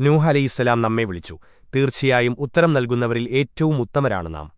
നൂഹ് അലയിസ്സലാം നമ്മെ വിളിച്ചു. തീർച്ചയായും ഉത്തരം നൽകുന്നവരിൽ ഏറ്റവും ഉത്തമരാണ് നാം.